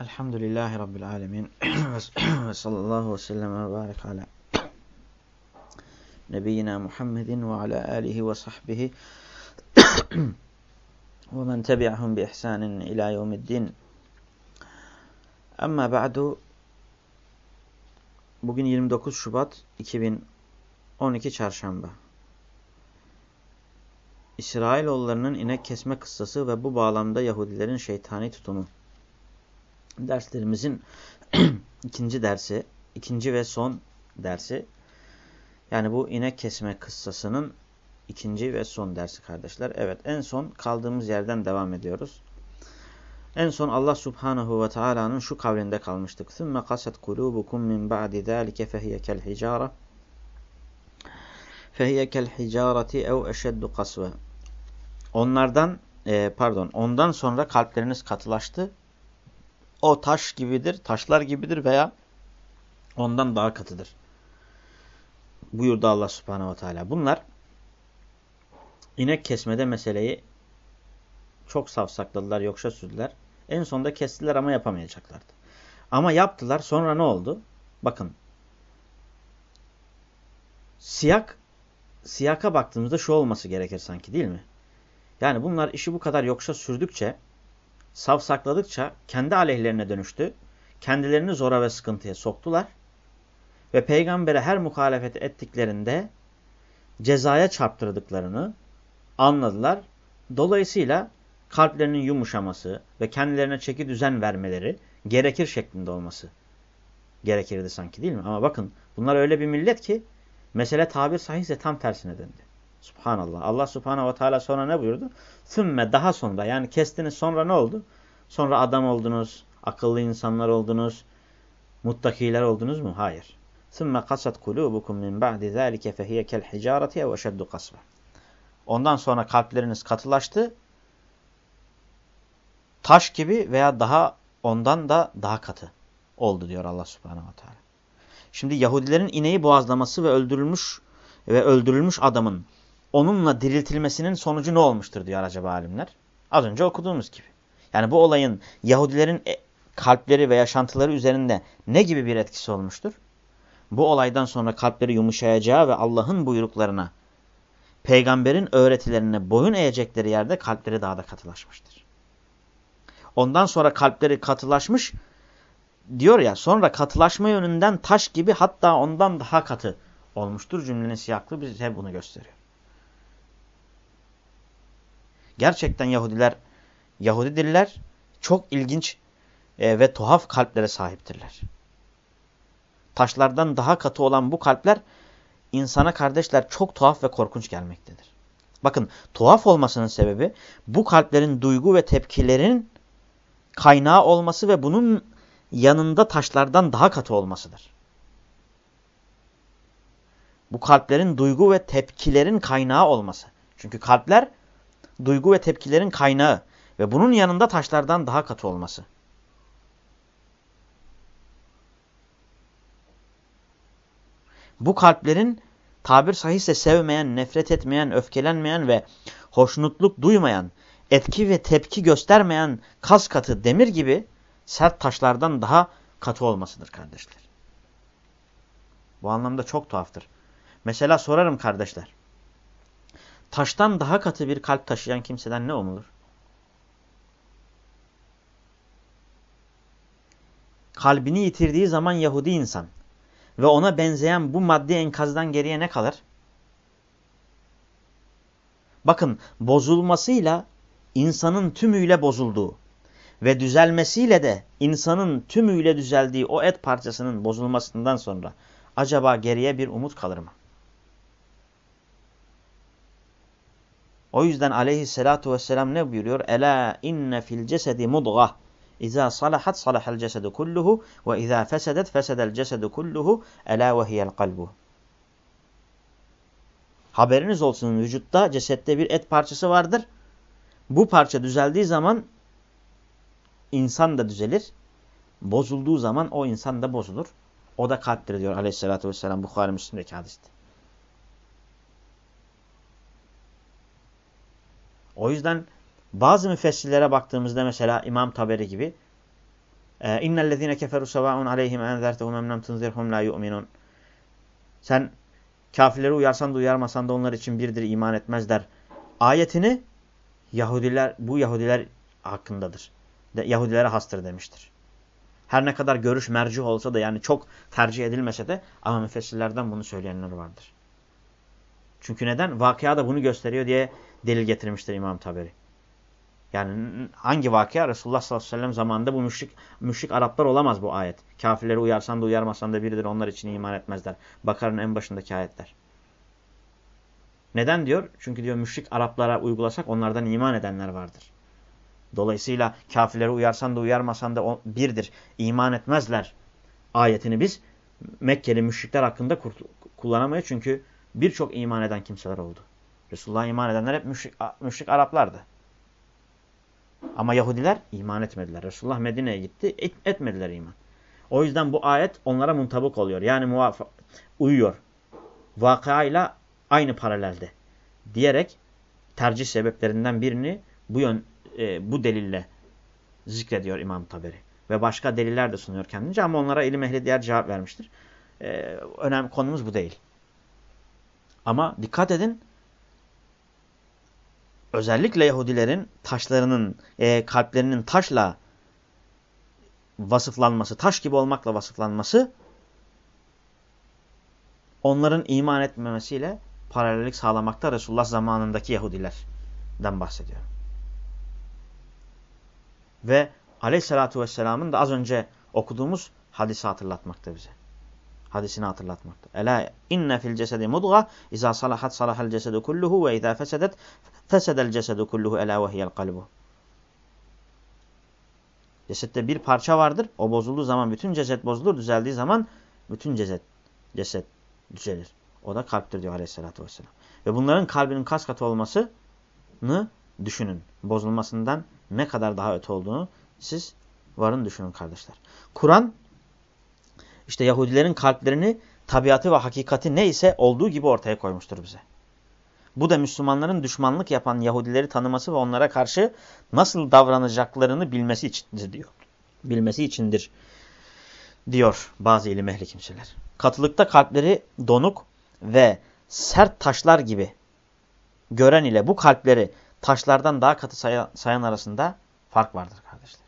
Elhamdülillahi Rabbil alemin. ve sallallahu ve sellem ve barik ala nebiyyina Muhammedin ve ala alihi ve sahbihi ve men tebi'ahum bi ihsanin ila yevmiddin. Amma ba'du bugün 29 Şubat 2012 Çarşamba. İsrailoğullarının inek kesme kıssası ve bu bağlamda Yahudilerin şeytani tutumu derslerimizin ikinci dersi, ikinci ve son dersi. Yani bu inek kesme kıssasının ikinci ve son dersi kardeşler. Evet en son kaldığımız yerden devam ediyoruz. En son Allah Subhanahu ve Taala'nın şu kavlinde kalmıştık. ثُمَّ قَسَتْ قُلُوبُكُمْ مِنْ بَعْدِ ذَٰلِكَ فَهِيَ كَالْحِجَارَةِ فَهِيَ كَالْحِجَارَةِ اَوْ اَشَدُّ قَسْوَ Onlardan, e, pardon, ondan sonra kalpleriniz katılaştı o taş gibidir, taşlar gibidir veya ondan daha katıdır. Buyurdu Allah subhanehu ve teala. Bunlar inek kesmede meseleyi çok savsakladılar, yokşa sürdüler. En sonunda kestiler ama yapamayacaklardı. Ama yaptılar. Sonra ne oldu? Bakın. Siyak, siyaka baktığımızda şu olması gerekir sanki değil mi? Yani bunlar işi bu kadar yokşa sürdükçe savsakladıkça kendi aleyhlerine dönüştü. Kendilerini zora ve sıkıntıya soktular. Ve peygambere her muhalefet ettiklerinde cezaya çarptırdıklarını anladılar. Dolayısıyla kalplerinin yumuşaması ve kendilerine çeki düzen vermeleri gerekir şeklinde olması gerekirdi sanki değil mi? Ama bakın bunlar öyle bir millet ki mesele tabir sahihse tam tersine döndü. Subhanallah. Allah subhanahu ve teala sonra ne buyurdu? Sümme daha sonra yani kestiniz sonra ne oldu? Sonra adam oldunuz, akıllı insanlar oldunuz, muttakiler oldunuz mu? Hayır. Sümme kasat kulubukum min ba'di zâlike fehiye kel hicareti ev eşeddu kasve. Ondan sonra kalpleriniz katılaştı. Taş gibi veya daha ondan da daha katı oldu diyor Allah subhanahu ve teala. Şimdi Yahudilerin ineği boğazlaması ve öldürülmüş ve öldürülmüş adamın onunla diriltilmesinin sonucu ne olmuştur diyor acaba alimler. Az önce okuduğumuz gibi. Yani bu olayın Yahudilerin e, kalpleri ve yaşantıları üzerinde ne gibi bir etkisi olmuştur? Bu olaydan sonra kalpleri yumuşayacağı ve Allah'ın buyruklarına, peygamberin öğretilerine boyun eğecekleri yerde kalpleri daha da katılaşmıştır. Ondan sonra kalpleri katılaşmış, diyor ya sonra katılaşma yönünden taş gibi hatta ondan daha katı olmuştur. Cümlenin siyaklığı bize bunu gösteriyor. Gerçekten Yahudiler Yahudidirler. Çok ilginç e, ve tuhaf kalplere sahiptirler. Taşlardan daha katı olan bu kalpler insana kardeşler çok tuhaf ve korkunç gelmektedir. Bakın tuhaf olmasının sebebi bu kalplerin duygu ve tepkilerin kaynağı olması ve bunun yanında taşlardan daha katı olmasıdır. Bu kalplerin duygu ve tepkilerin kaynağı olması. Çünkü kalpler duygu ve tepkilerin kaynağı ve bunun yanında taşlardan daha katı olması. Bu kalplerin tabir sahihse sevmeyen, nefret etmeyen, öfkelenmeyen ve hoşnutluk duymayan, etki ve tepki göstermeyen kas katı demir gibi sert taşlardan daha katı olmasıdır kardeşler. Bu anlamda çok tuhaftır. Mesela sorarım kardeşler. Taştan daha katı bir kalp taşıyan kimseden ne umulur? kalbini yitirdiği zaman Yahudi insan ve ona benzeyen bu maddi enkazdan geriye ne kalır? Bakın bozulmasıyla insanın tümüyle bozulduğu ve düzelmesiyle de insanın tümüyle düzeldiği o et parçasının bozulmasından sonra acaba geriye bir umut kalır mı? O yüzden aleyhissalatu vesselam ne buyuruyor? Ela inne fil cesedi mudgah İza salahat salahal cesedu kulluhu ve izâ fesedet fesedel cesedu kulluhu elâ ve hiyel kalbu. Haberiniz olsun vücutta cesette bir et parçası vardır. Bu parça düzeldiği zaman insan da düzelir. Bozulduğu zaman o insan da bozulur. O da kalptir diyor aleyhissalatü vesselam Bukhari Müslim'deki hadiste. O yüzden bazı müfessirlere baktığımızda mesela İmam Taberi gibi İnnellezine keferu sevaun aleyhim enzertehum emlem tunzirhum la yu'minun. Sen kafirleri uyarsan da uyarmasan da onlar için birdir iman etmezler. Ayetini Yahudiler bu Yahudiler hakkındadır. De, Yahudilere hastır demiştir. Her ne kadar görüş merci olsa da yani çok tercih edilmese de ama müfessirlerden bunu söyleyenler vardır. Çünkü neden? Vakıa da bunu gösteriyor diye delil getirmiştir İmam Taberi. Yani hangi vakıa? Resulullah sallallahu aleyhi ve sellem zamanında bu müşrik, müşrik Araplar olamaz bu ayet. Kafirleri uyarsan da uyarmasan da biridir onlar için iman etmezler. Bakarın en başındaki ayetler. Neden diyor? Çünkü diyor müşrik Araplara uygulasak onlardan iman edenler vardır. Dolayısıyla kafirleri uyarsan da uyarmasan da birdir. İman etmezler. Ayetini biz Mekkeli müşrikler hakkında kullanamayız. Çünkü birçok iman eden kimseler oldu. Resulullah'a iman edenler hep müşrik, müşrik Araplardı. Ama Yahudiler iman etmediler. Resulullah Medine'ye gitti, et, etmediler iman. O yüzden bu ayet onlara muntabık oluyor. Yani uyuyor. Vakayla aynı paralelde. Diyerek tercih sebeplerinden birini bu yön e, bu delille zikrediyor İmam Taberi. Ve başka deliller de sunuyor kendince ama onlara ilim ehli diğer cevap vermiştir. E, önemli konumuz bu değil. Ama dikkat edin özellikle Yahudilerin taşlarının, e, kalplerinin taşla vasıflanması, taş gibi olmakla vasıflanması onların iman etmemesiyle paralellik sağlamakta Resulullah zamanındaki Yahudilerden bahsediyor. Ve aleyhissalatü vesselamın da az önce okuduğumuz hadisi hatırlatmakta bize. Hadisini hatırlatmakta. Ela inne fil cesedi mudga iza salahat salahal cesedu kulluhu ve iza fesedet fesedel cesedu kulluhu ela ve hiyel kalbu. Cesette bir parça vardır. O bozulduğu zaman bütün ceset bozulur. Düzeldiği zaman bütün ceset, ceset düzelir. O da kalptir diyor aleyhissalatü vesselam. Ve bunların kalbinin kas katı olmasını düşünün. Bozulmasından ne kadar daha öte olduğunu siz varın düşünün kardeşler. Kur'an işte Yahudilerin kalplerini tabiatı ve hakikati neyse olduğu gibi ortaya koymuştur bize. Bu da Müslümanların düşmanlık yapan Yahudileri tanıması ve onlara karşı nasıl davranacaklarını bilmesi içindir diyor. Bilmesi içindir diyor bazı ilim ehli kimseler. Katılıkta kalpleri donuk ve sert taşlar gibi gören ile bu kalpleri taşlardan daha katı sayan, arasında fark vardır kardeşler.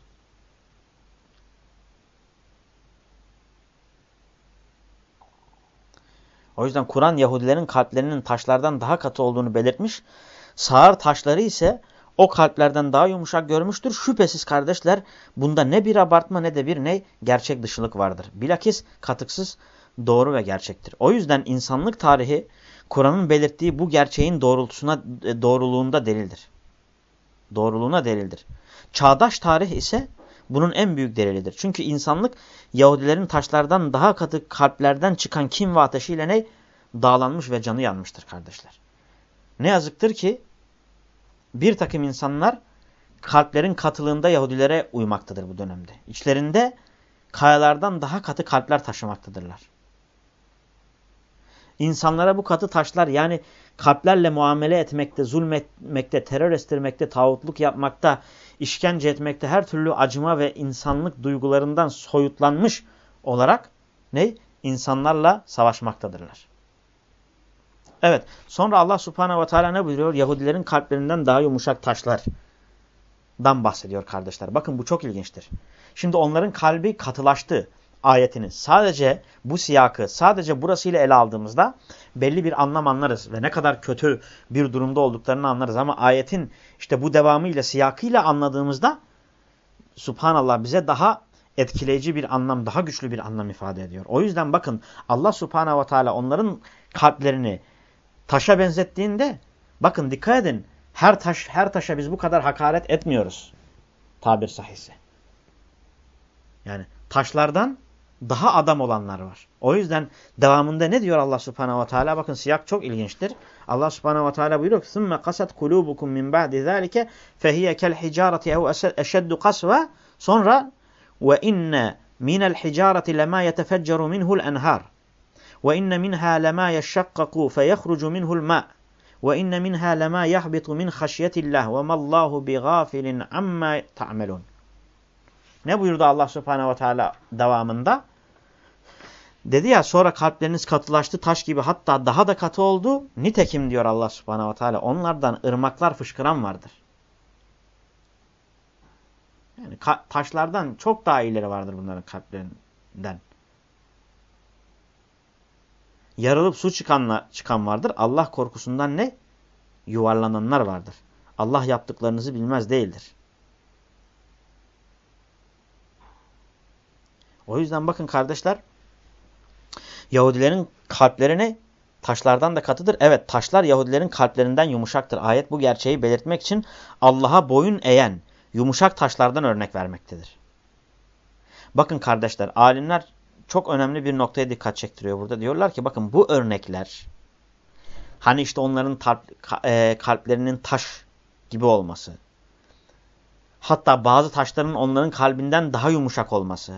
O yüzden Kur'an Yahudilerin kalplerinin taşlardan daha katı olduğunu belirtmiş. Sağır taşları ise o kalplerden daha yumuşak görmüştür. Şüphesiz kardeşler bunda ne bir abartma ne de bir ne gerçek dışılık vardır. Bilakis katıksız doğru ve gerçektir. O yüzden insanlık tarihi Kur'an'ın belirttiği bu gerçeğin doğrultusuna e, doğruluğunda delildir. Doğruluğuna delildir. Çağdaş tarih ise bunun en büyük delilidir. Çünkü insanlık Yahudilerin taşlardan daha katı kalplerden çıkan kim ve ateşiyle ne? Dağlanmış ve canı yanmıştır kardeşler. Ne yazıktır ki bir takım insanlar kalplerin katılığında Yahudilere uymaktadır bu dönemde. İçlerinde kayalardan daha katı kalpler taşımaktadırlar. İnsanlara bu katı taşlar yani kalplerle muamele etmekte, zulmetmekte, terör estirmekte, tağutluk yapmakta, işkence etmekte, her türlü acıma ve insanlık duygularından soyutlanmış olarak ne? İnsanlarla savaşmaktadırlar. Evet. Sonra Allah subhanehu ve teala ne buyuruyor? Yahudilerin kalplerinden daha yumuşak taşlardan bahsediyor kardeşler. Bakın bu çok ilginçtir. Şimdi onların kalbi katılaştı ayetini sadece bu siyakı sadece burasıyla ele aldığımızda belli bir anlam anlarız ve ne kadar kötü bir durumda olduklarını anlarız ama ayetin işte bu devamıyla siyakıyla anladığımızda subhanallah bize daha etkileyici bir anlam, daha güçlü bir anlam ifade ediyor. O yüzden bakın Allah subhanahu ve teala onların kalplerini taşa benzettiğinde bakın dikkat edin her taş her taşa biz bu kadar hakaret etmiyoruz. Tabir sahisi. Yani taşlardan daha adam olanlar var. O yüzden devamında ne diyor Allah subhanehu ve teala? Bakın siyak çok ilginçtir. Allah subhanehu ve teala buyuruyor ki ثُمَّ قَسَتْ قُلُوبُكُمْ مِنْ بَعْدِ ذَٰلِكَ فَهِيَ كَالْحِجَارَةِ اَوْ اَشَدُّ قَسْوَ Sonra وَاِنَّ مِنَ الْحِجَارَةِ لَمَا يَتَفَجَّرُ مِنْهُ الْاَنْهَارِ وَاِنَّ مِنْهَا لَمَا يَشَّقَّقُ فَيَخْرُجُ مِنْهُ الْمَاءِ وَاِنَّ مِنْهَا لَمَا يَحْبِطُ مِنْ خَشْيَةِ اللّٰهِ وَمَا اللّٰهُ بِغَافِلٍ عَمَّا تَعْمَلُونَ ne buyurdu Allah subhanehu ve teala devamında? Dedi ya sonra kalpleriniz katılaştı taş gibi hatta daha da katı oldu. Nitekim diyor Allah subhanehu ve teala onlardan ırmaklar fışkıran vardır. Yani taşlardan çok daha iyileri vardır bunların kalplerinden. Yarılıp su çıkanla, çıkan vardır. Allah korkusundan ne? Yuvarlananlar vardır. Allah yaptıklarınızı bilmez değildir. O yüzden bakın kardeşler Yahudilerin kalplerine taşlardan da katıdır. Evet taşlar Yahudilerin kalplerinden yumuşaktır. Ayet bu gerçeği belirtmek için Allah'a boyun eğen yumuşak taşlardan örnek vermektedir. Bakın kardeşler alimler çok önemli bir noktaya dikkat çektiriyor burada. Diyorlar ki bakın bu örnekler hani işte onların e, kalplerinin taş gibi olması hatta bazı taşların onların kalbinden daha yumuşak olması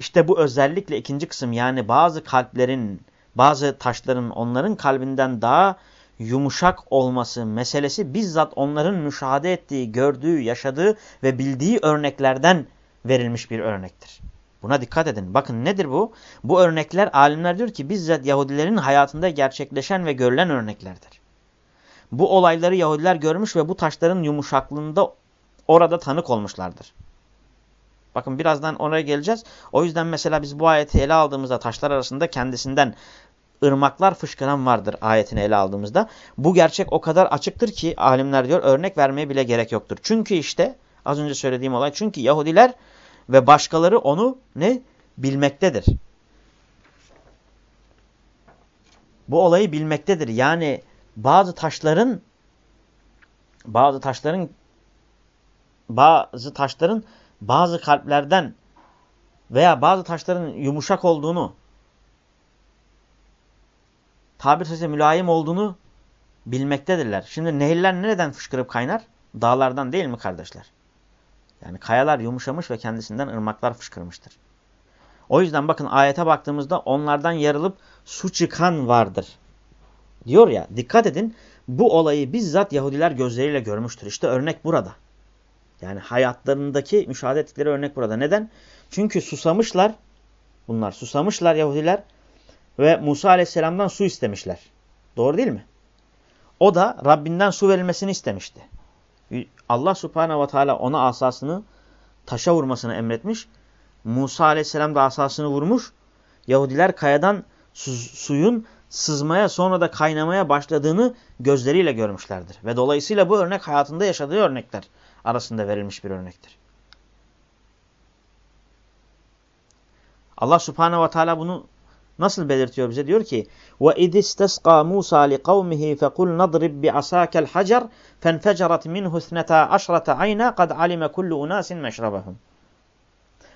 işte bu özellikle ikinci kısım yani bazı kalplerin, bazı taşların onların kalbinden daha yumuşak olması meselesi bizzat onların müşahede ettiği, gördüğü, yaşadığı ve bildiği örneklerden verilmiş bir örnektir. Buna dikkat edin. Bakın nedir bu? Bu örnekler alimler diyor ki bizzat Yahudilerin hayatında gerçekleşen ve görülen örneklerdir. Bu olayları Yahudiler görmüş ve bu taşların yumuşaklığında orada tanık olmuşlardır. Bakın birazdan oraya geleceğiz. O yüzden mesela biz bu ayeti ele aldığımızda taşlar arasında kendisinden ırmaklar fışkıran vardır ayetini ele aldığımızda. Bu gerçek o kadar açıktır ki alimler diyor örnek vermeye bile gerek yoktur. Çünkü işte az önce söylediğim olay çünkü Yahudiler ve başkaları onu ne bilmektedir. Bu olayı bilmektedir. Yani bazı taşların bazı taşların bazı taşların bazı kalplerden veya bazı taşların yumuşak olduğunu, tabir sesi mülayim olduğunu bilmektedirler. Şimdi nehirler nereden fışkırıp kaynar? Dağlardan değil mi kardeşler? Yani kayalar yumuşamış ve kendisinden ırmaklar fışkırmıştır. O yüzden bakın ayete baktığımızda onlardan yarılıp su çıkan vardır. Diyor ya dikkat edin bu olayı bizzat Yahudiler gözleriyle görmüştür. İşte örnek burada. Yani hayatlarındaki müşahede ettikleri örnek burada. Neden? Çünkü susamışlar. Bunlar susamışlar Yahudiler. Ve Musa aleyhisselamdan su istemişler. Doğru değil mi? O da Rabbinden su verilmesini istemişti. Allah subhanehu ve teala ona asasını taşa vurmasını emretmiş. Musa aleyhisselam da asasını vurmuş. Yahudiler kayadan su, suyun sızmaya sonra da kaynamaya başladığını gözleriyle görmüşlerdir. Ve dolayısıyla bu örnek hayatında yaşadığı örnekler arasında verilmiş bir örnektir. Allah Subhanahu ve Teala bunu nasıl belirtiyor bize? Diyor ki: "Ve idistasqa Musa li kavmihi fekul nadrib bi asakal hacer fenfecerat minhu 12 ayna kad alime kullu unasin meşrabahum."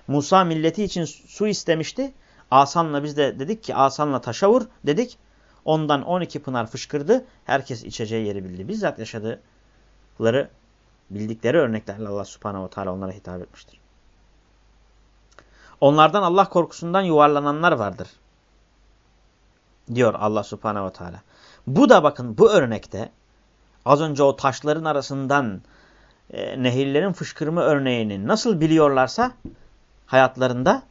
Musa milleti için su istemişti. Asanla biz de dedik ki asanla taşa vur dedik. Ondan 12 pınar fışkırdı. Herkes içeceği yeri bildi. Bizzat yaşadıkları bildikleri örneklerle Allah subhanehu ve teala onlara hitap etmiştir. Onlardan Allah korkusundan yuvarlananlar vardır. Diyor Allah subhanehu ve teala. Bu da bakın bu örnekte az önce o taşların arasından e, nehirlerin fışkırma örneğini nasıl biliyorlarsa hayatlarında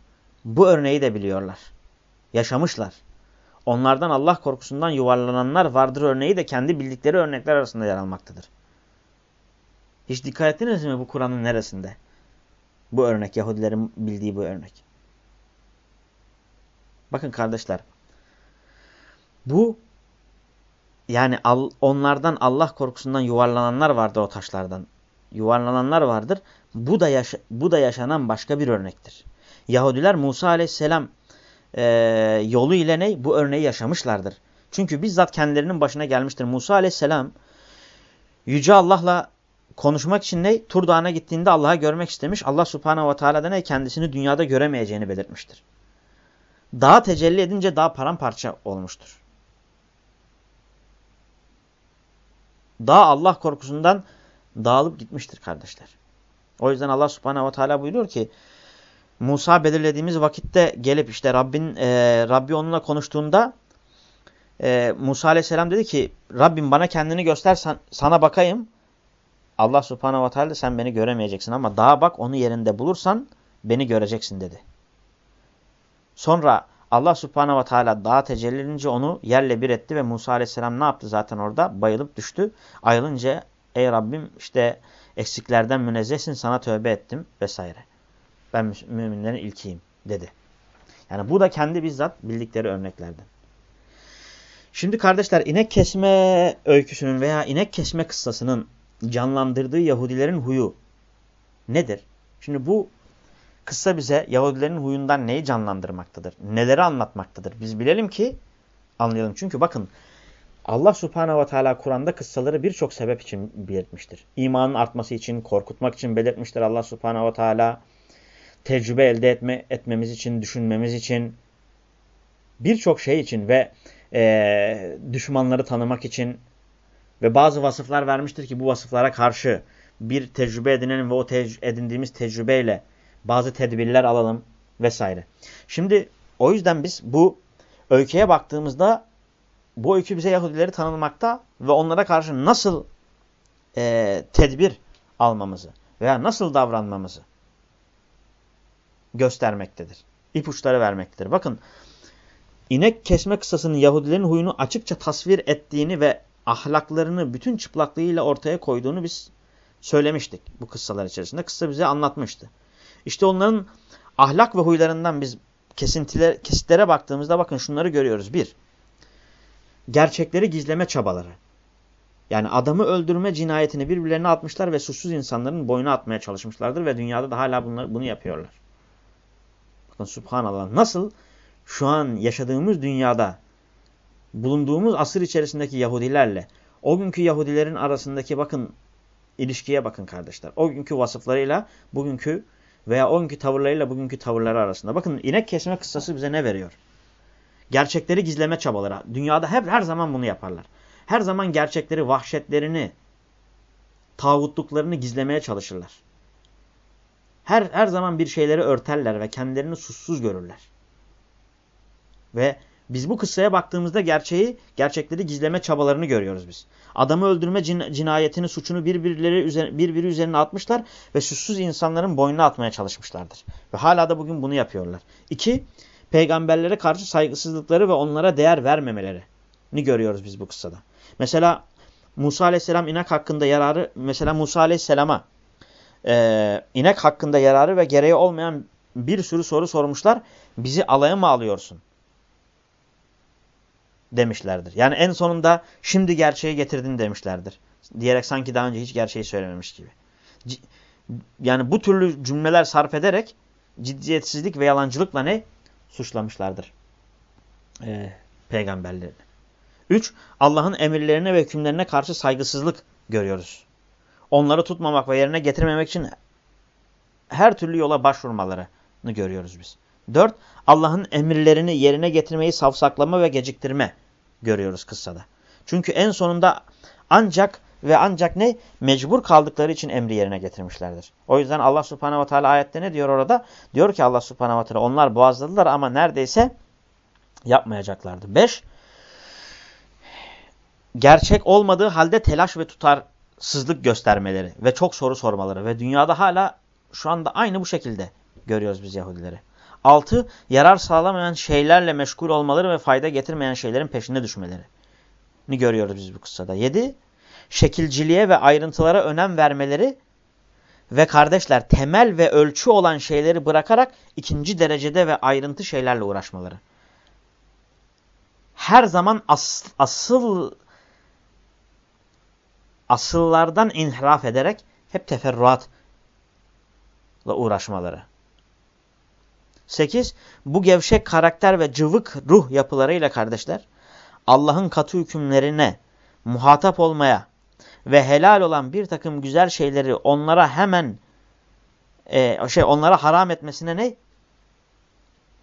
bu örneği de biliyorlar. Yaşamışlar. Onlardan Allah korkusundan yuvarlananlar vardır örneği de kendi bildikleri örnekler arasında yer almaktadır. Hiç dikkat ettiniz mi bu Kur'an'ın neresinde? Bu örnek, Yahudilerin bildiği bu örnek. Bakın kardeşler. Bu yani onlardan Allah korkusundan yuvarlananlar vardır o taşlardan. Yuvarlananlar vardır. Bu da, yaşa bu da yaşanan başka bir örnektir. Yahudiler Musa aleyhisselam e, yolu ile ne? Bu örneği yaşamışlardır. Çünkü bizzat kendilerinin başına gelmiştir. Musa aleyhisselam Yüce Allah'la konuşmak için ne? Tur Dağı'na gittiğinde Allah'ı görmek istemiş. Allah subhanehu ve teala da ne? Kendisini dünyada göremeyeceğini belirtmiştir. Dağ tecelli edince dağ paramparça olmuştur. Dağ Allah korkusundan dağılıp gitmiştir kardeşler. O yüzden Allah subhanehu ve teala buyuruyor ki Musa belirlediğimiz vakitte gelip işte Rabbin e, Rabbi onunla konuştuğunda e, Musa aleyhisselam dedi ki Rabbim bana kendini göster sana bakayım. Allah subhanehu ve teala sen beni göremeyeceksin ama daha bak onu yerinde bulursan beni göreceksin dedi. Sonra Allah subhanehu ve teala dağa tecelli onu yerle bir etti ve Musa aleyhisselam ne yaptı zaten orada? Bayılıp düştü. Ayrılınca ey Rabbim işte eksiklerden münezzehsin sana tövbe ettim vesaire. Ben müminlerin ilkiyim dedi. Yani bu da kendi bizzat bildikleri örneklerden. Şimdi kardeşler inek kesme öyküsünün veya inek kesme kıssasının canlandırdığı Yahudilerin huyu nedir? Şimdi bu kıssa bize Yahudilerin huyundan neyi canlandırmaktadır? Neleri anlatmaktadır? Biz bilelim ki anlayalım. Çünkü bakın Allah subhanehu ve teala Kur'an'da kıssaları birçok sebep için belirtmiştir. İmanın artması için, korkutmak için belirtmiştir Allah subhanehu ve teala. Tecrübe elde etme, etmemiz için, düşünmemiz için, birçok şey için ve e, düşmanları tanımak için ve bazı vasıflar vermiştir ki bu vasıflara karşı bir tecrübe edinelim ve o tec edindiğimiz tecrübeyle bazı tedbirler alalım vesaire. Şimdi o yüzden biz bu öyküye baktığımızda bu öykü bize Yahudileri tanınmakta ve onlara karşı nasıl e, tedbir almamızı veya nasıl davranmamızı göstermektedir. İpuçları vermektedir. Bakın inek kesme kısasının Yahudilerin huyunu açıkça tasvir ettiğini ve ahlaklarını bütün çıplaklığıyla ortaya koyduğunu biz söylemiştik bu kıssalar içerisinde. Kıssa bize anlatmıştı. İşte onların ahlak ve huylarından biz kesintiler, kesitlere baktığımızda bakın şunları görüyoruz. Bir, gerçekleri gizleme çabaları. Yani adamı öldürme cinayetini birbirlerine atmışlar ve suçsuz insanların boyuna atmaya çalışmışlardır ve dünyada da hala bunları, bunu yapıyorlar. Bakın subhanallah nasıl şu an yaşadığımız dünyada bulunduğumuz asır içerisindeki Yahudilerle o günkü Yahudilerin arasındaki bakın ilişkiye bakın kardeşler. O günkü vasıflarıyla bugünkü veya o günkü tavırlarıyla bugünkü tavırları arasında. Bakın inek kesme kıssası bize ne veriyor? Gerçekleri gizleme çabaları. Dünyada hep her zaman bunu yaparlar. Her zaman gerçekleri, vahşetlerini, tağutluklarını gizlemeye çalışırlar. Her, her zaman bir şeyleri örterler ve kendilerini suçsuz görürler. Ve biz bu kıssaya baktığımızda gerçeği, gerçekleri gizleme çabalarını görüyoruz biz. Adamı öldürme cin cinayetini, suçunu birbirleri üzerine, birbiri üzerine atmışlar ve suçsuz insanların boynuna atmaya çalışmışlardır. Ve hala da bugün bunu yapıyorlar. İki, peygamberlere karşı saygısızlıkları ve onlara değer vermemelerini görüyoruz biz bu kıssada. Mesela Musa aleyhisselam inek hakkında yararı, mesela Musa aleyhisselama e, inek hakkında yararı ve gereği olmayan bir sürü soru sormuşlar. Bizi alaya mı alıyorsun? Demişlerdir. Yani en sonunda şimdi gerçeği getirdin demişlerdir. Diyerek sanki daha önce hiç gerçeği söylememiş gibi. Yani bu türlü cümleler sarf ederek ciddiyetsizlik ve yalancılıkla ne? Suçlamışlardır. Ee, peygamberlerini. Üç, Allah'ın emirlerine ve hükümlerine karşı saygısızlık görüyoruz. Onları tutmamak ve yerine getirmemek için her türlü yola başvurmalarını görüyoruz biz. Dört, Allah'ın emirlerini yerine getirmeyi savsaklama ve geciktirme görüyoruz kıssada. Çünkü en sonunda ancak ve ancak ne? Mecbur kaldıkları için emri yerine getirmişlerdir. O yüzden Allah subhanehu ve teala ayette ne diyor orada? Diyor ki Allah subhanehu ve teala onlar boğazladılar ama neredeyse yapmayacaklardı. Beş, gerçek olmadığı halde telaş ve tutarsızlık göstermeleri ve çok soru sormaları ve dünyada hala şu anda aynı bu şekilde görüyoruz biz Yahudileri. 6. Yarar sağlamayan şeylerle meşgul olmaları ve fayda getirmeyen şeylerin peşinde düşmeleri. Ni görüyoruz biz bu kıssada. 7. Şekilciliğe ve ayrıntılara önem vermeleri ve kardeşler temel ve ölçü olan şeyleri bırakarak ikinci derecede ve ayrıntı şeylerle uğraşmaları. Her zaman as asıl asıllardan inhiraf ederek hep teferruatla uğraşmaları. 8. Bu gevşek karakter ve cıvık ruh yapılarıyla kardeşler Allah'ın katı hükümlerine muhatap olmaya ve helal olan bir takım güzel şeyleri onlara hemen e, şey onlara haram etmesine ne?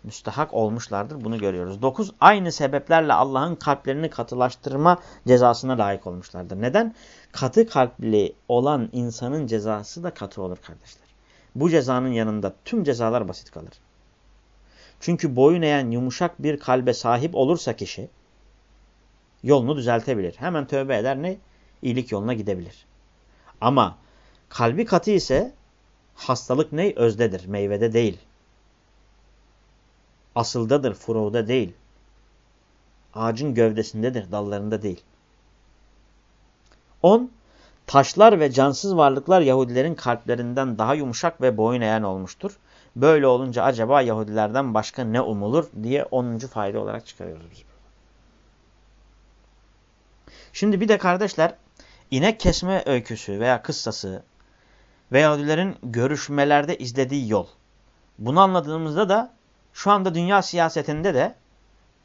Müstahak olmuşlardır. Bunu görüyoruz. 9. Aynı sebeplerle Allah'ın kalplerini katılaştırma cezasına layık olmuşlardır. Neden? Katı kalpli olan insanın cezası da katı olur kardeşler. Bu cezanın yanında tüm cezalar basit kalır. Çünkü boyun eğen yumuşak bir kalbe sahip olursa kişi yolunu düzeltebilir. Hemen tövbe eder ne? İyilik yoluna gidebilir. Ama kalbi katı ise hastalık ne? Özdedir, meyvede değil. Asıldadır, furuğda değil. Ağacın gövdesindedir, dallarında değil. 10. Taşlar ve cansız varlıklar Yahudilerin kalplerinden daha yumuşak ve boyun eğen olmuştur. Böyle olunca acaba Yahudilerden başka ne umulur diye 10. fayda olarak çıkarıyoruz biz. Şimdi bir de kardeşler inek kesme öyküsü veya kıssası ve Yahudilerin görüşmelerde izlediği yol. Bunu anladığımızda da şu anda dünya siyasetinde de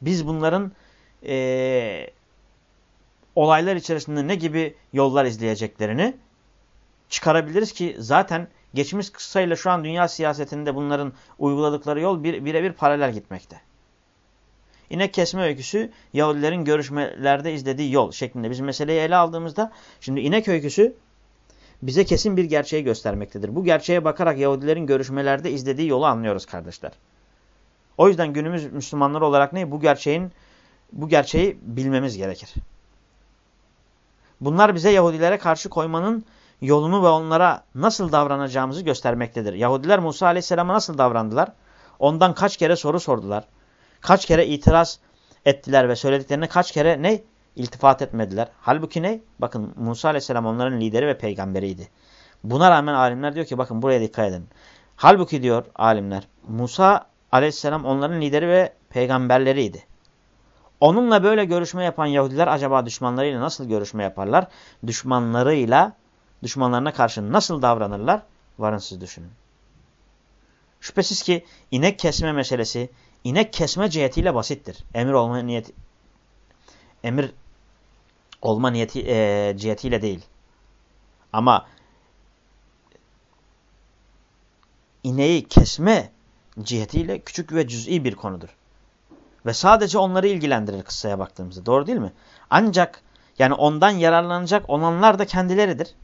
biz bunların e, olaylar içerisinde ne gibi yollar izleyeceklerini çıkarabiliriz ki zaten geçmiş kıssayla şu an dünya siyasetinde bunların uyguladıkları yol birebir bir paralel gitmekte. İnek kesme öyküsü Yahudilerin görüşmelerde izlediği yol şeklinde biz meseleyi ele aldığımızda şimdi inek öyküsü bize kesin bir gerçeği göstermektedir. Bu gerçeğe bakarak Yahudilerin görüşmelerde izlediği yolu anlıyoruz kardeşler. O yüzden günümüz Müslümanlar olarak ne? Bu gerçeğin bu gerçeği bilmemiz gerekir. Bunlar bize Yahudilere karşı koymanın yolunu ve onlara nasıl davranacağımızı göstermektedir. Yahudiler Musa Aleyhisselam'a nasıl davrandılar? Ondan kaç kere soru sordular? Kaç kere itiraz ettiler ve söylediklerine kaç kere ne? İltifat etmediler. Halbuki ne? Bakın Musa Aleyhisselam onların lideri ve peygamberiydi. Buna rağmen alimler diyor ki bakın buraya dikkat edin. Halbuki diyor alimler Musa Aleyhisselam onların lideri ve peygamberleriydi. Onunla böyle görüşme yapan Yahudiler acaba düşmanlarıyla nasıl görüşme yaparlar? Düşmanlarıyla, düşmanlarına karşı nasıl davranırlar? Varın siz düşünün. Şüphesiz ki inek kesme meselesi inek kesme cihetiyle basittir. Emir olma niyeti emir olma niyeti e, cihetiyle değil. Ama ineği kesme cihetiyle küçük ve cüz'i bir konudur. Ve sadece onları ilgilendirir kıssaya baktığımızda. Doğru değil mi? Ancak yani ondan yararlanacak olanlar da kendileridir.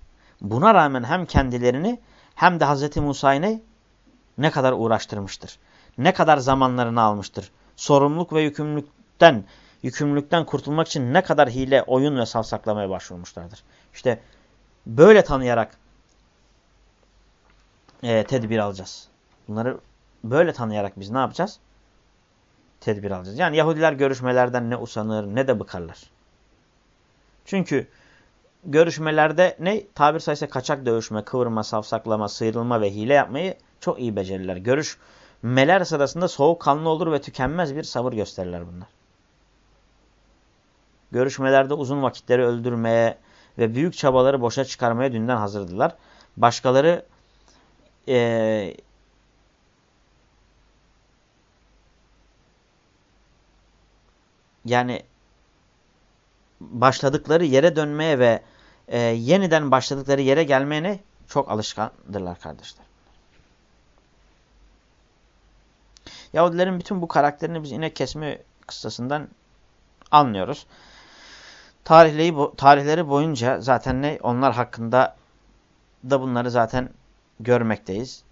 Buna rağmen hem kendilerini hem de Hz. Musa'yı ne, ne kadar uğraştırmıştır. Ne kadar zamanlarını almıştır. Sorumluluk ve yükümlülükten, yükümlülükten kurtulmak için ne kadar hile, oyun ve savsaklamaya başvurmuşlardır. İşte böyle tanıyarak e, tedbir alacağız. Bunları böyle tanıyarak biz ne yapacağız? tedbir alacağız. Yani Yahudiler görüşmelerden ne usanır ne de bıkarlar. Çünkü görüşmelerde ne? Tabir sayısı kaçak dövüşme, kıvırma, savsaklama, sıyrılma ve hile yapmayı çok iyi becerirler. Görüşmeler sırasında soğukkanlı olur ve tükenmez bir sabır gösterirler bunlar. Görüşmelerde uzun vakitleri öldürmeye ve büyük çabaları boşa çıkarmaya dünden hazırdılar. Başkaları e, yani başladıkları yere dönmeye ve e, yeniden başladıkları yere gelmeye? Çok alışkandırlar kardeşler. Yahudilerin bütün bu karakterini biz inek kesme kıssasından anlıyoruz. Tarihleri, tarihleri boyunca zaten ne? Onlar hakkında da bunları zaten görmekteyiz.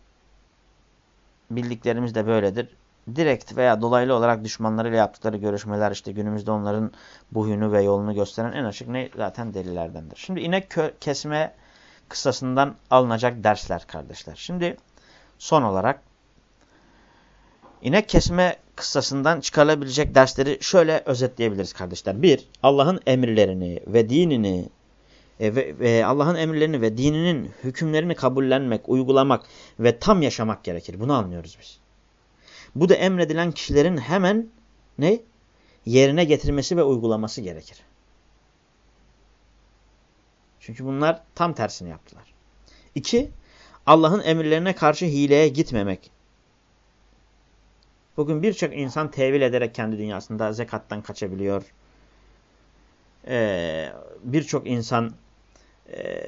Bildiklerimiz de böyledir direkt veya dolaylı olarak düşmanlarıyla yaptıkları görüşmeler işte günümüzde onların buhunu ve yolunu gösteren en açık ne zaten delillerdendir. Şimdi inek kesme kıssasından alınacak dersler kardeşler. Şimdi son olarak inek kesme kıssasından çıkarılabilecek dersleri şöyle özetleyebiliriz kardeşler. Bir, Allah'ın emirlerini ve dinini e, ve, ve Allah'ın emirlerini ve dininin hükümlerini kabullenmek, uygulamak ve tam yaşamak gerekir. Bunu anlıyoruz biz. Bu da emredilen kişilerin hemen ne? Yerine getirmesi ve uygulaması gerekir. Çünkü bunlar tam tersini yaptılar. İki, Allah'ın emirlerine karşı hileye gitmemek. Bugün birçok insan tevil ederek kendi dünyasında zekattan kaçabiliyor. Ee, birçok insan e,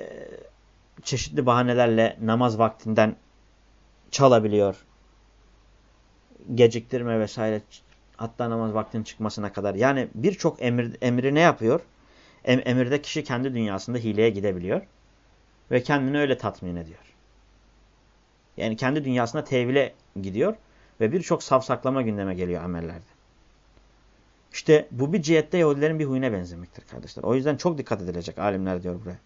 çeşitli bahanelerle namaz vaktinden çalabiliyor geciktirme vesaire hatta namaz vaktinin çıkmasına kadar. Yani birçok emir, emri ne yapıyor? Em, emirde kişi kendi dünyasında hileye gidebiliyor. Ve kendini öyle tatmin ediyor. Yani kendi dünyasında tevhile gidiyor. Ve birçok savsaklama gündeme geliyor amellerde. İşte bu bir cihette Yahudilerin bir huyuna benzemektir kardeşler. O yüzden çok dikkat edilecek alimler diyor buraya.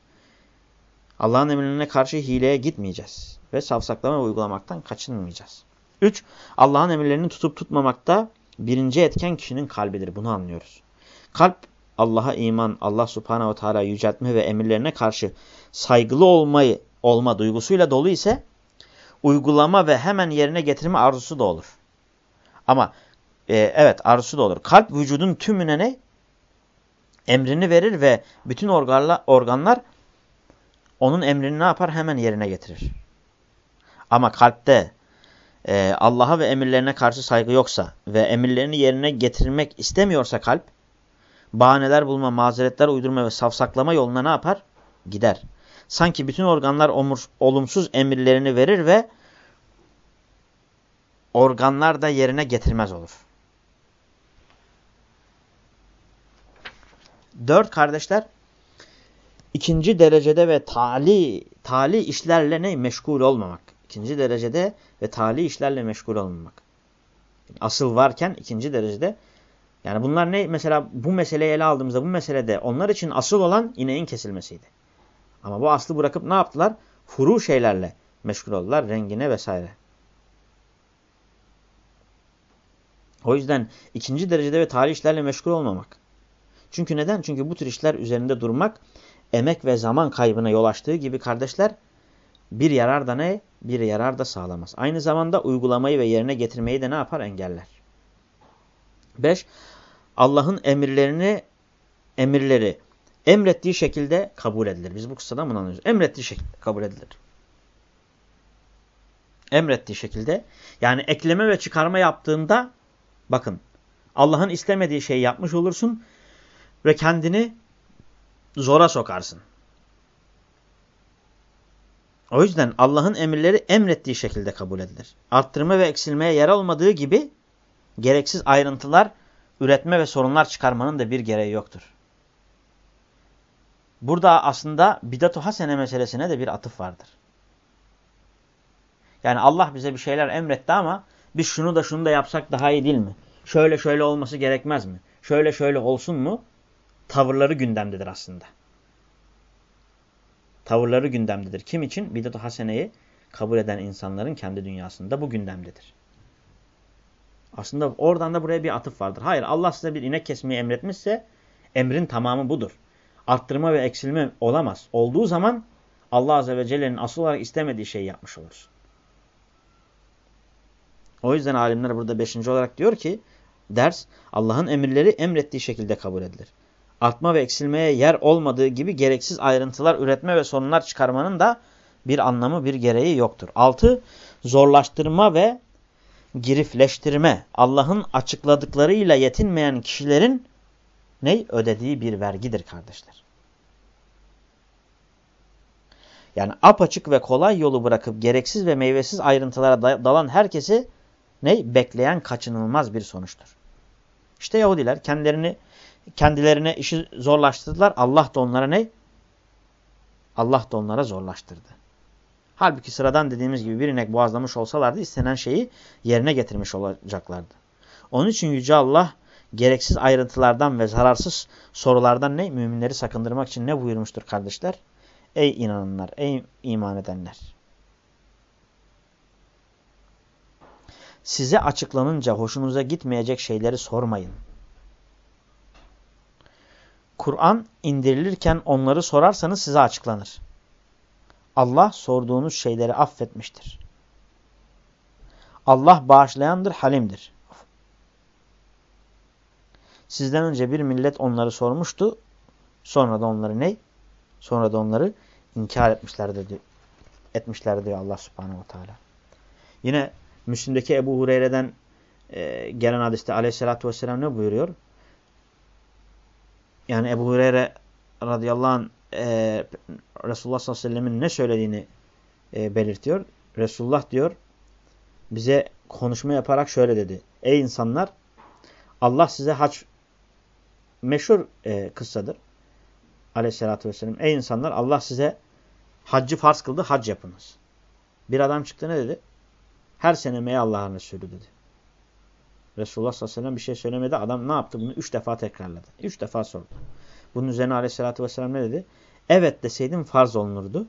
Allah'ın emirlerine karşı hileye gitmeyeceğiz. Ve savsaklama uygulamaktan kaçınmayacağız. 3. Allah'ın emirlerini tutup tutmamakta birinci etken kişinin kalbidir. Bunu anlıyoruz. Kalp Allah'a iman, Allah subhanehu ve teala yüceltme ve emirlerine karşı saygılı olmayı olma duygusuyla dolu ise uygulama ve hemen yerine getirme arzusu da olur. Ama e, evet arzusu da olur. Kalp vücudun tümüne ne? Emrini verir ve bütün organlar, organlar onun emrini ne yapar? Hemen yerine getirir. Ama kalpte e, Allah'a ve emirlerine karşı saygı yoksa ve emirlerini yerine getirmek istemiyorsa kalp, bahaneler bulma, mazeretler uydurma ve safsaklama yoluna ne yapar? Gider. Sanki bütün organlar olumsuz emirlerini verir ve organlar da yerine getirmez olur. Dört kardeşler ikinci derecede ve tali, tali işlerle ne? Meşgul olmamak. İkinci derecede ve tali işlerle meşgul olmamak. Asıl varken ikinci derecede. Yani bunlar ne? Mesela bu meseleyi ele aldığımızda bu meselede onlar için asıl olan ineğin kesilmesiydi. Ama bu aslı bırakıp ne yaptılar? Furu şeylerle meşgul oldular. Rengine vesaire. O yüzden ikinci derecede ve tali işlerle meşgul olmamak. Çünkü neden? Çünkü bu tür işler üzerinde durmak emek ve zaman kaybına yol açtığı gibi kardeşler bir yarar da ne? Bir yarar da sağlamaz. Aynı zamanda uygulamayı ve yerine getirmeyi de ne yapar? Engeller. 5. Allah'ın emirlerini emirleri emrettiği şekilde kabul edilir. Biz bu kıssadan bunu anlıyoruz. Emrettiği şekilde kabul edilir. Emrettiği şekilde yani ekleme ve çıkarma yaptığında bakın Allah'ın istemediği şeyi yapmış olursun ve kendini zora sokarsın. O yüzden Allah'ın emirleri emrettiği şekilde kabul edilir. Arttırma ve eksilmeye yer olmadığı gibi gereksiz ayrıntılar üretme ve sorunlar çıkarmanın da bir gereği yoktur. Burada aslında bidat-ı hasene meselesine de bir atıf vardır. Yani Allah bize bir şeyler emretti ama biz şunu da şunu da yapsak daha iyi değil mi? Şöyle şöyle olması gerekmez mi? Şöyle şöyle olsun mu? Tavırları gündemdedir aslında tavırları gündemdedir. Kim için? Bidat-ı haseneyi kabul eden insanların kendi dünyasında bu gündemdedir. Aslında oradan da buraya bir atıf vardır. Hayır Allah size bir inek kesmeyi emretmişse emrin tamamı budur. Arttırma ve eksilme olamaz. Olduğu zaman Allah Azze ve Celle'nin asıl olarak istemediği şeyi yapmış olursun. O yüzden alimler burada beşinci olarak diyor ki ders Allah'ın emirleri emrettiği şekilde kabul edilir artma ve eksilmeye yer olmadığı gibi gereksiz ayrıntılar üretme ve sorunlar çıkarmanın da bir anlamı, bir gereği yoktur. 6. Zorlaştırma ve girifleştirme. Allah'ın açıkladıklarıyla yetinmeyen kişilerin ne? Ödediği bir vergidir kardeşler. Yani apaçık ve kolay yolu bırakıp gereksiz ve meyvesiz ayrıntılara dalan herkesi ne? Bekleyen kaçınılmaz bir sonuçtur. İşte Yahudiler kendilerini kendilerine işi zorlaştırdılar. Allah da onlara ne? Allah da onlara zorlaştırdı. Halbuki sıradan dediğimiz gibi bir inek boğazlamış olsalardı istenen şeyi yerine getirmiş olacaklardı. Onun için Yüce Allah gereksiz ayrıntılardan ve zararsız sorulardan ne? Müminleri sakındırmak için ne buyurmuştur kardeşler? Ey inananlar, ey iman edenler. Size açıklanınca hoşunuza gitmeyecek şeyleri sormayın. Kur'an indirilirken onları sorarsanız size açıklanır. Allah sorduğunuz şeyleri affetmiştir. Allah bağışlayandır, halimdir. Sizden önce bir millet onları sormuştu. Sonra da onları ne? Sonra da onları inkar etmişlerdi, etmişler diyor Allah subhanehu ve teala. Yine Müslim'deki Ebu Hureyre'den e, gelen hadiste aleyhissalatü vesselam ne buyuruyor? Yani Ebu Hureyre radıyallahu anh e, Resulullah sallallahu aleyhi ve sellemin ne söylediğini e, belirtiyor. Resulullah diyor bize konuşma yaparak şöyle dedi. Ey insanlar Allah size hac meşhur e, kıssadır. Aleyhissalatü vesselam. Ey insanlar Allah size haccı farz kıldı hac yapınız. Bir adam çıktı ne dedi? Her sene mey Allah'ın Resulü dedi. Resulullah sallallahu aleyhi ve sellem bir şey söylemedi. Adam ne yaptı? Bunu üç defa tekrarladı. Üç defa sordu. Bunun üzerine aleyhissalatü vesselam ne dedi? Evet deseydim farz olunurdu.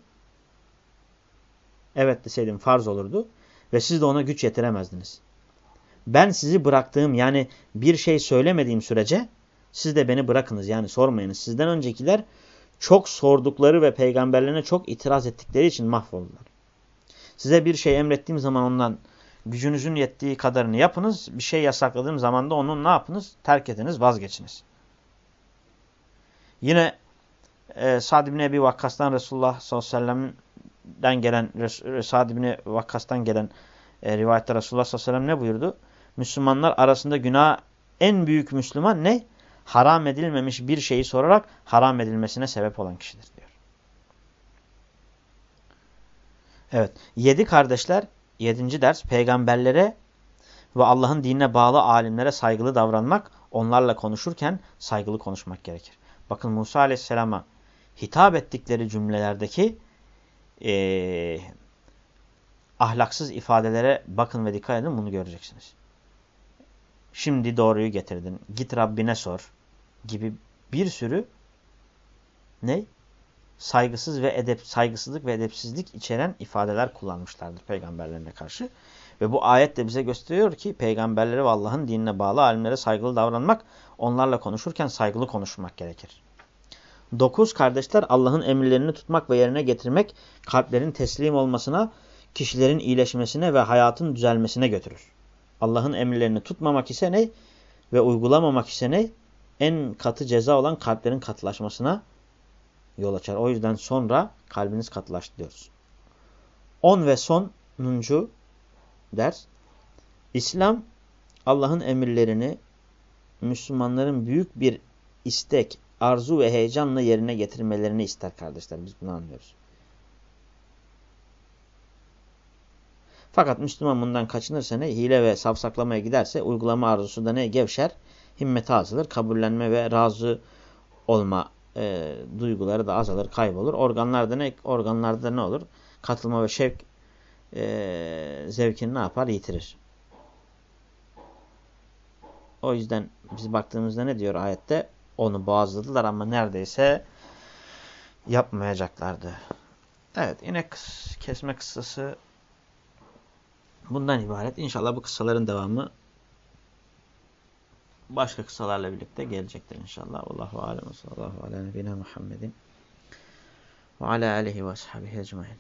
evet deseydim farz olurdu ve siz de ona güç yetiremezdiniz. Ben sizi bıraktığım yani bir şey söylemediğim sürece siz de beni bırakınız yani sormayınız. Sizden öncekiler çok sordukları ve peygamberlerine çok itiraz ettikleri için mahvoldular. Size bir şey emrettiğim zaman ondan gücünüzün yettiği kadarını yapınız. Bir şey yasakladığım zaman da onun ne yapınız? Terk ediniz, vazgeçiniz. Yine e, Sa'd ibn Ebi Vakkas'tan Resulullah sallallahu aleyhi ve sellem'den gelen Sa'd ibn Vakkas'tan gelen e, rivayette Resulullah sallallahu aleyhi ve sellem ne buyurdu? Müslümanlar arasında günah en büyük Müslüman ne? Haram edilmemiş bir şeyi sorarak haram edilmesine sebep olan kişidir diyor. Evet. Yedi kardeşler, yedinci ders peygamberlere ve Allah'ın dinine bağlı alimlere saygılı davranmak, onlarla konuşurken saygılı konuşmak gerekir. Bakın Musa aleyhisselama hitap ettikleri cümlelerdeki e, ahlaksız ifadelere bakın ve dikkat edin bunu göreceksiniz. Şimdi doğruyu getirdin. Git Rabbine sor gibi bir sürü ne? Saygısız ve edep, saygısızlık ve edepsizlik içeren ifadeler kullanmışlardır peygamberlerine karşı. Ve bu ayet de bize gösteriyor ki peygamberlere ve Allah'ın dinine bağlı alimlere saygılı davranmak, onlarla konuşurken saygılı konuşmak gerekir. Dokuz kardeşler Allah'ın emirlerini tutmak ve yerine getirmek kalplerin teslim olmasına, kişilerin iyileşmesine ve hayatın düzelmesine götürür. Allah'ın emirlerini tutmamak ise ne? Ve uygulamamak ise ne? En katı ceza olan kalplerin katılaşmasına yol açar. O yüzden sonra kalbiniz katılaştı diyoruz. On ve sonuncu ders. İslam Allah'ın emirlerini Müslümanların büyük bir istek, arzu ve heyecanla yerine getirmelerini ister kardeşler. Biz bunu anlıyoruz. Fakat Müslüman bundan kaçınırsa ne? Hile ve safsaklamaya giderse uygulama arzusu da ne? Gevşer, himmeti azalır, kabullenme ve razı olma e, duyguları da azalır, kaybolur. Organlarda ne? Organlarda ne olur? Katılma ve şevk e, zevkini ne yapar? Yitirir. O yüzden biz baktığımızda ne diyor ayette? Onu boğazladılar ama neredeyse yapmayacaklardı. Evet yine kıs kesme kıssası bundan ibaret. İnşallah bu kıssaların devamı başka kıssalarla birlikte gelecektir inşallah. Allahu alem ve sallallahu ala nebine Muhammedin ve ala alihi ve ashabihi ecmaîn.